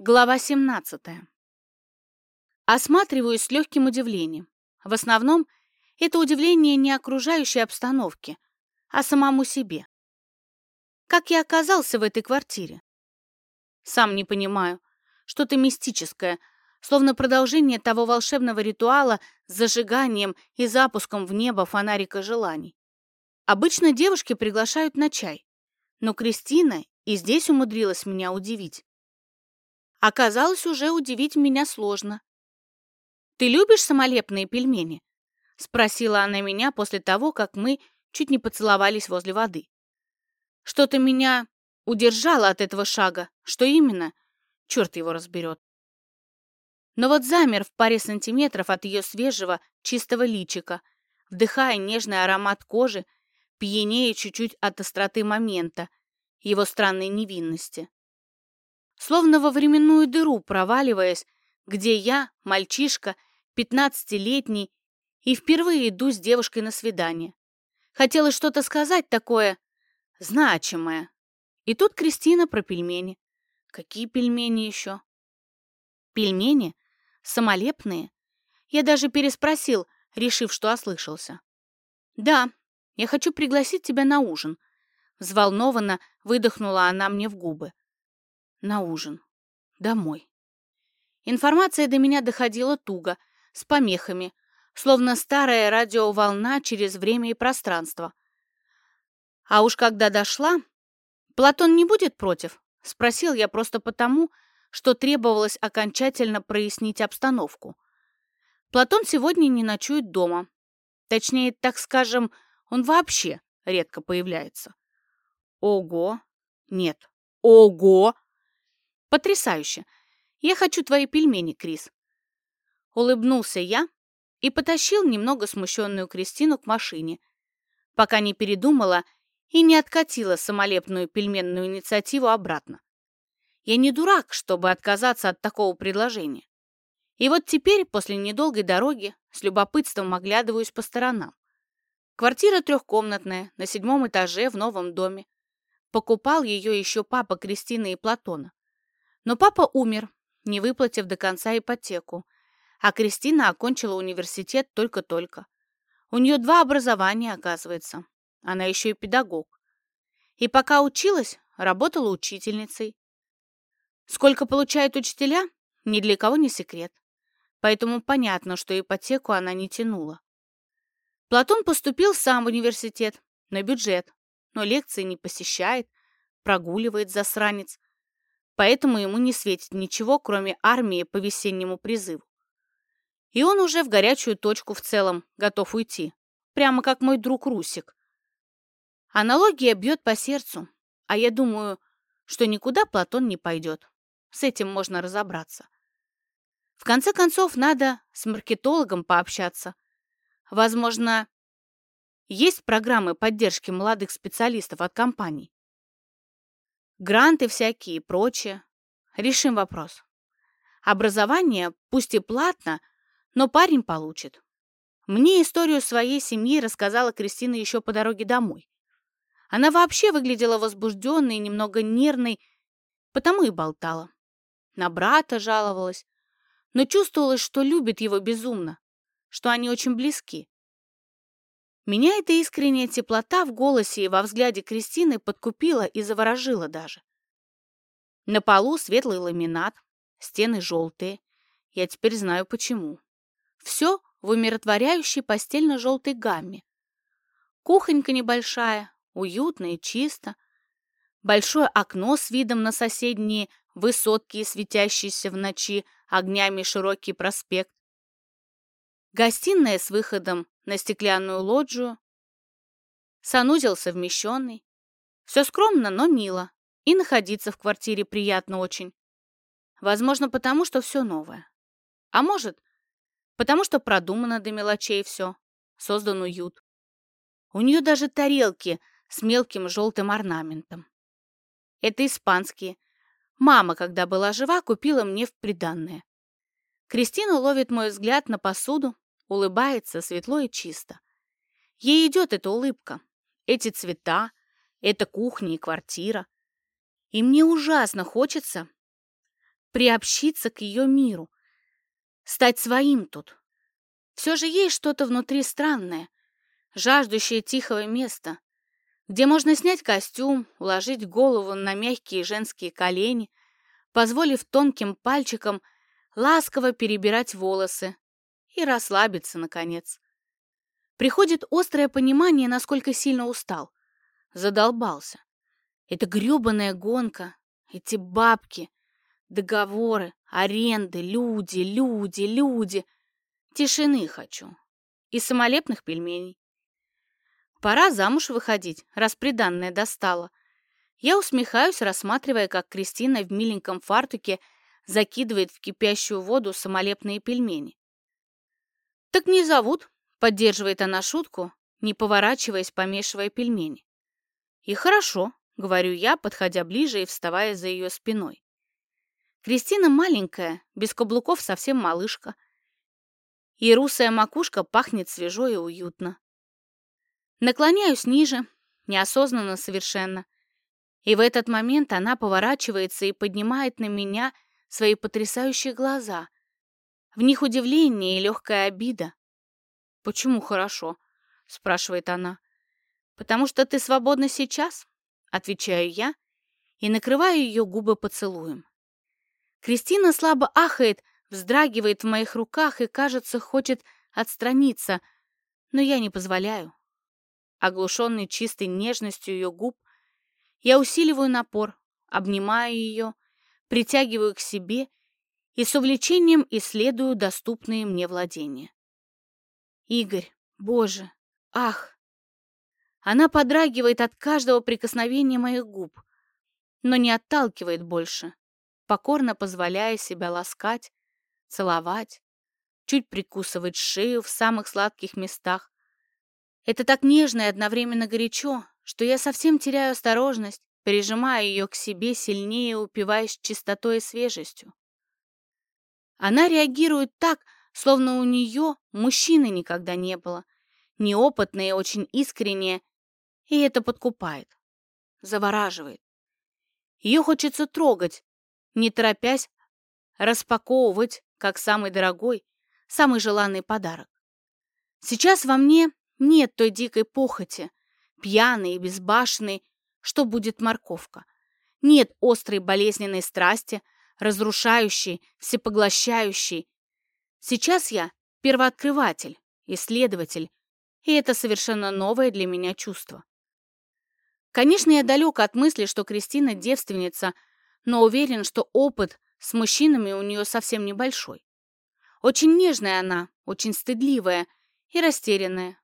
Глава 17. Осматриваюсь с легким удивлением. В основном это удивление не окружающей обстановке, а самому себе. Как я оказался в этой квартире? Сам не понимаю. Что-то мистическое, словно продолжение того волшебного ритуала с зажиганием и запуском в небо фонарика желаний. Обычно девушки приглашают на чай, но Кристина и здесь умудрилась меня удивить. Оказалось, уже удивить меня сложно. «Ты любишь самолепные пельмени?» — спросила она меня после того, как мы чуть не поцеловались возле воды. Что-то меня удержало от этого шага. Что именно? Черт его разберет. Но вот замер в паре сантиметров от ее свежего, чистого личика, вдыхая нежный аромат кожи, пьянее чуть-чуть от остроты момента, его странной невинности словно во временную дыру проваливаясь, где я, мальчишка, пятнадцатилетний, и впервые иду с девушкой на свидание. Хотела что-то сказать такое значимое. И тут Кристина про пельмени. Какие пельмени еще? Пельмени? Самолепные? Я даже переспросил, решив, что ослышался. «Да, я хочу пригласить тебя на ужин», — взволнованно выдохнула она мне в губы на ужин. Домой. Информация до меня доходила туго, с помехами, словно старая радиоволна через время и пространство. А уж когда дошла... «Платон не будет против?» — спросил я просто потому, что требовалось окончательно прояснить обстановку. Платон сегодня не ночует дома. Точнее, так скажем, он вообще редко появляется. Ого! Нет. Ого! Потрясающе! Я хочу твои пельмени, Крис. Улыбнулся я и потащил немного смущенную Кристину к машине, пока не передумала и не откатила самолепную пельменную инициативу обратно. Я не дурак, чтобы отказаться от такого предложения. И вот теперь, после недолгой дороги, с любопытством оглядываюсь по сторонам. Квартира трехкомнатная, на седьмом этаже в новом доме. Покупал ее еще папа Кристины и Платона. Но папа умер, не выплатив до конца ипотеку, а Кристина окончила университет только-только. У нее два образования, оказывается. Она еще и педагог. И пока училась, работала учительницей. Сколько получают учителя, ни для кого не секрет. Поэтому понятно, что ипотеку она не тянула. Платон поступил сам в университет, на бюджет, но лекции не посещает, прогуливает засранец, поэтому ему не светит ничего, кроме армии по весеннему призыву. И он уже в горячую точку в целом готов уйти, прямо как мой друг Русик. Аналогия бьет по сердцу, а я думаю, что никуда Платон не пойдет. С этим можно разобраться. В конце концов, надо с маркетологом пообщаться. Возможно, есть программы поддержки молодых специалистов от компаний. Гранты всякие и прочее. Решим вопрос. Образование, пусть и платно, но парень получит. Мне историю своей семьи рассказала Кристина еще по дороге домой. Она вообще выглядела возбужденной и немного нервной, потому и болтала. На брата жаловалась, но чувствовалось, что любит его безумно, что они очень близки. Меня эта искренняя теплота в голосе и во взгляде Кристины подкупила и заворожила даже. На полу светлый ламинат, стены желтые. Я теперь знаю почему. Все в умиротворяющей постельно-желтой гамме. Кухонька небольшая, уютно и чисто. Большое окно с видом на соседние высотки и светящиеся в ночи огнями широкий проспект. Гостиная с выходом на стеклянную лоджию. Санузел совмещенный. Все скромно, но мило. И находиться в квартире приятно очень. Возможно, потому что все новое. А может, потому что продумано до мелочей все. Создан уют. У нее даже тарелки с мелким желтым орнаментом. Это испанские. Мама, когда была жива, купила мне в приданное. Кристина ловит мой взгляд на посуду, улыбается светло и чисто. Ей идет эта улыбка, эти цвета, эта кухня и квартира. И мне ужасно хочется приобщиться к ее миру, стать своим тут. Все же есть что-то внутри странное, жаждущее тихого места, где можно снять костюм, уложить голову на мягкие женские колени, позволив тонким пальчикам ласково перебирать волосы и расслабиться, наконец. Приходит острое понимание, насколько сильно устал. Задолбался. Это грёбаная гонка, эти бабки, договоры, аренды, люди, люди, люди. Тишины хочу. И самолепных пельменей. Пора замуж выходить, раз приданное достала. Я усмехаюсь, рассматривая, как Кристина в миленьком фартуке закидывает в кипящую воду самолепные пельмени. «Так не зовут», — поддерживает она шутку, не поворачиваясь, помешивая пельмени. «И хорошо», — говорю я, подходя ближе и вставая за ее спиной. Кристина маленькая, без каблуков совсем малышка. И русая макушка пахнет свежо и уютно. Наклоняюсь ниже, неосознанно совершенно. И в этот момент она поворачивается и поднимает на меня свои потрясающие глаза. В них удивление и легкая обида. «Почему хорошо?» — спрашивает она. «Потому что ты свободна сейчас?» — отвечаю я и накрываю ее губы поцелуем. Кристина слабо ахает, вздрагивает в моих руках и, кажется, хочет отстраниться, но я не позволяю. Оглушенный чистой нежностью ее губ, я усиливаю напор, обнимаю ее, притягиваю к себе и с увлечением исследую доступные мне владения. Игорь, боже, ах! Она подрагивает от каждого прикосновения моих губ, но не отталкивает больше, покорно позволяя себя ласкать, целовать, чуть прикусывать шею в самых сладких местах. Это так нежно и одновременно горячо, что я совсем теряю осторожность, прижимая ее к себе сильнее, упиваясь чистотой и свежестью. Она реагирует так, словно у нее мужчины никогда не было, неопытная и очень искренняя, и это подкупает, завораживает. Ее хочется трогать, не торопясь распаковывать, как самый дорогой, самый желанный подарок. Сейчас во мне нет той дикой похоти, пьяной и безбашенной, что будет морковка. Нет острой болезненной страсти, разрушающей, всепоглощающей. Сейчас я первооткрыватель, исследователь, и это совершенно новое для меня чувство. Конечно, я далек от мысли, что Кристина девственница – но уверен, что опыт с мужчинами у нее совсем небольшой. Очень нежная она, очень стыдливая и растерянная.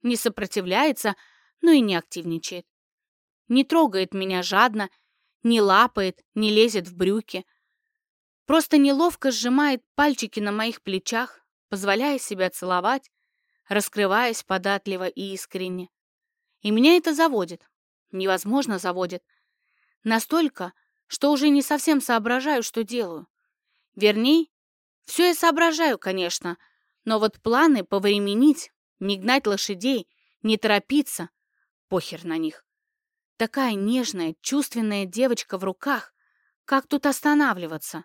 Не сопротивляется, но и не активничает. Не трогает меня жадно, не лапает, не лезет в брюки. Просто неловко сжимает пальчики на моих плечах, позволяя себя целовать, раскрываясь податливо и искренне. И меня это заводит. Невозможно заводит. Настолько, что уже не совсем соображаю, что делаю. Верней, все я соображаю, конечно, но вот планы повременить, не гнать лошадей, не торопиться, похер на них. Такая нежная, чувственная девочка в руках, как тут останавливаться?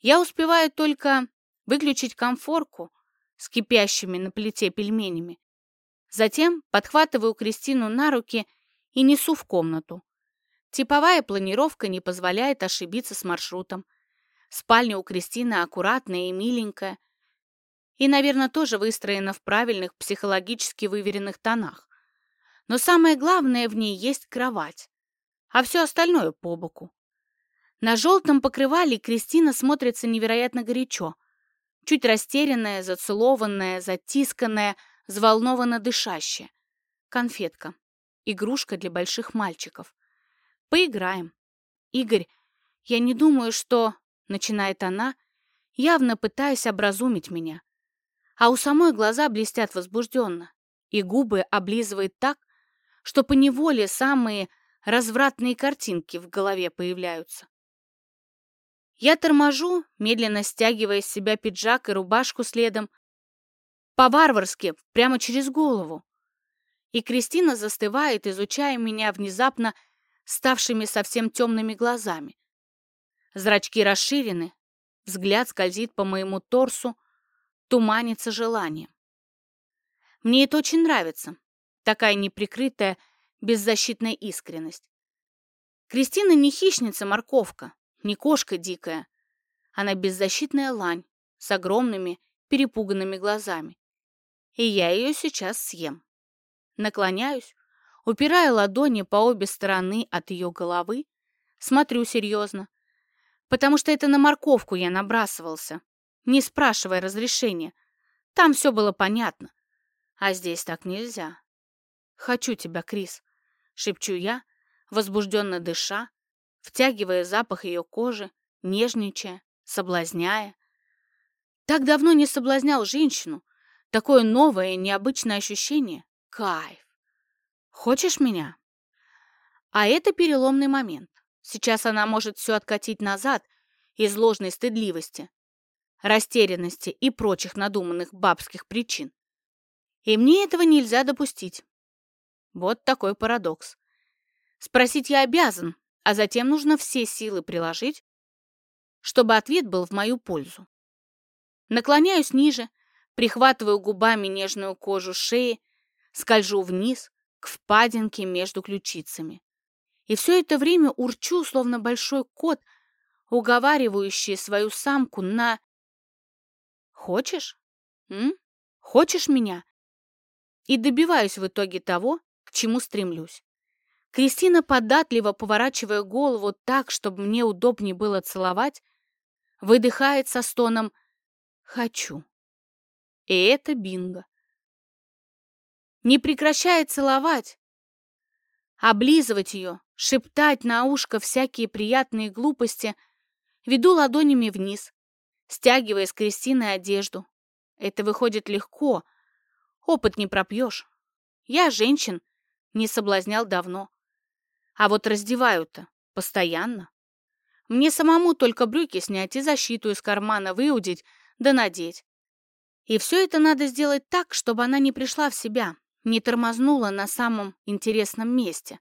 Я успеваю только выключить комфорку с кипящими на плите пельменями. Затем подхватываю Кристину на руки и несу в комнату. Типовая планировка не позволяет ошибиться с маршрутом. Спальня у Кристины аккуратная и миленькая. И, наверное, тоже выстроена в правильных психологически выверенных тонах. Но самое главное в ней есть кровать, а все остальное по боку. На желтом покрывале Кристина смотрится невероятно горячо. Чуть растерянная, зацелованная, затисканная, взволнованно дышащая. Конфетка. Игрушка для больших мальчиков. Поиграем. Игорь, я не думаю, что... Начинает она, явно пытаясь образумить меня. А у самой глаза блестят возбужденно, и губы облизывает так, что поневоле самые развратные картинки в голове появляются. Я торможу, медленно стягивая с себя пиджак и рубашку следом, по-варварски, прямо через голову. И Кристина застывает, изучая меня внезапно ставшими совсем темными глазами. Зрачки расширены, взгляд скользит по моему торсу, туманится желание. Мне это очень нравится, такая неприкрытая, беззащитная искренность. Кристина не хищница-морковка, не кошка дикая. Она беззащитная лань с огромными перепуганными глазами. И я ее сейчас съем. Наклоняюсь, упирая ладони по обе стороны от ее головы, смотрю серьезно, потому что это на морковку я набрасывался, не спрашивая разрешения. Там все было понятно. А здесь так нельзя. «Хочу тебя, Крис», — шепчу я, возбужденно дыша, втягивая запах ее кожи, нежничая, соблазняя. Так давно не соблазнял женщину. Такое новое, необычное ощущение. Кайф. Хочешь меня? А это переломный момент. Сейчас она может все откатить назад из ложной стыдливости, растерянности и прочих надуманных бабских причин. И мне этого нельзя допустить. Вот такой парадокс. Спросить я обязан, а затем нужно все силы приложить, чтобы ответ был в мою пользу. Наклоняюсь ниже, прихватываю губами нежную кожу шеи, скольжу вниз к впадинке между ключицами. И все это время урчу, словно большой кот, уговаривающий свою самку на... «Хочешь? М? Хочешь меня?» И добиваюсь в итоге того, к чему стремлюсь. Кристина, податливо поворачивая голову так, чтобы мне удобнее было целовать, выдыхает со стоном «хочу». И это бинго. Не прекращая целовать, облизывать ее, шептать на ушко всякие приятные глупости, веду ладонями вниз, стягивая с Кристины одежду. Это выходит легко, опыт не пропьешь. Я женщин не соблазнял давно. А вот раздеваю-то постоянно. Мне самому только брюки снять и защиту из кармана выудить да надеть. И все это надо сделать так, чтобы она не пришла в себя, не тормознула на самом интересном месте.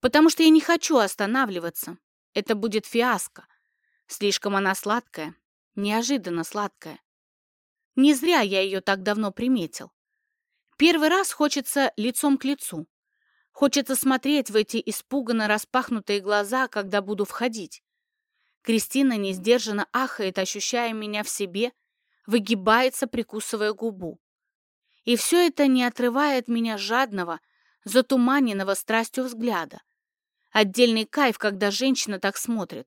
Потому что я не хочу останавливаться. Это будет фиаско. Слишком она сладкая, неожиданно сладкая. Не зря я ее так давно приметил. Первый раз хочется лицом к лицу. Хочется смотреть в эти испуганно распахнутые глаза, когда буду входить. Кристина несдержанно ахает, ощущая меня в себе, выгибается, прикусывая губу. И все это не отрывает меня жадного, затуманенного страстью взгляда. Отдельный кайф, когда женщина так смотрит.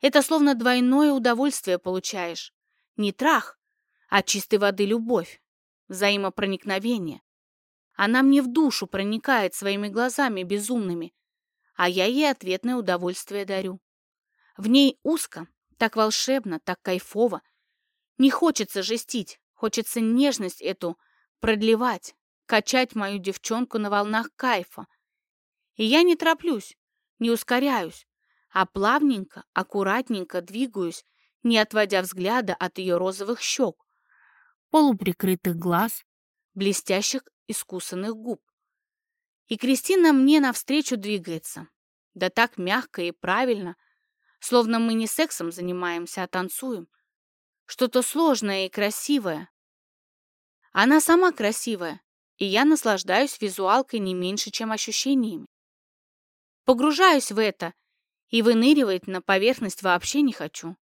Это словно двойное удовольствие получаешь. Не трах, а чистой воды любовь, взаимопроникновение. Она мне в душу проникает своими глазами безумными, а я ей ответное удовольствие дарю. В ней узко, так волшебно, так кайфово. Не хочется жестить, хочется нежность эту продлевать, качать мою девчонку на волнах кайфа. И я не тороплюсь, не ускоряюсь, а плавненько, аккуратненько двигаюсь, не отводя взгляда от ее розовых щек, полуприкрытых глаз, блестящих искусанных губ. И Кристина мне навстречу двигается. Да так мягко и правильно, словно мы не сексом занимаемся, а танцуем. Что-то сложное и красивое. Она сама красивая, и я наслаждаюсь визуалкой не меньше, чем ощущениями. Погружаюсь в это, и выныривать на поверхность вообще не хочу.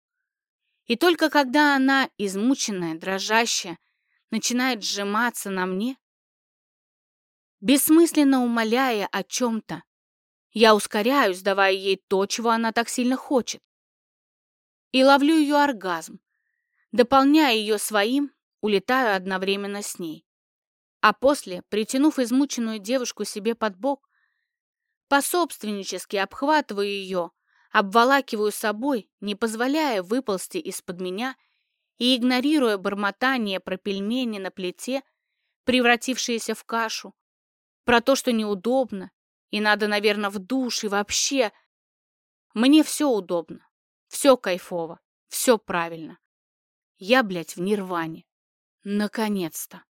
И только когда она, измученная, дрожащая, начинает сжиматься на мне, бессмысленно умоляя о чем-то. Я ускоряюсь, давая ей то, чего она так сильно хочет. И ловлю ее оргазм. Дополняя ее своим, улетаю одновременно с ней. А после, притянув измученную девушку себе под бок, пособственнически обхватываю ее, обволакиваю собой, не позволяя выползти из-под меня и игнорируя бормотание про пельмени на плите, превратившиеся в кашу, про то, что неудобно, и надо, наверное, в душ, и вообще. Мне все удобно, все кайфово, все правильно. Я, блядь, в нирване. Наконец-то.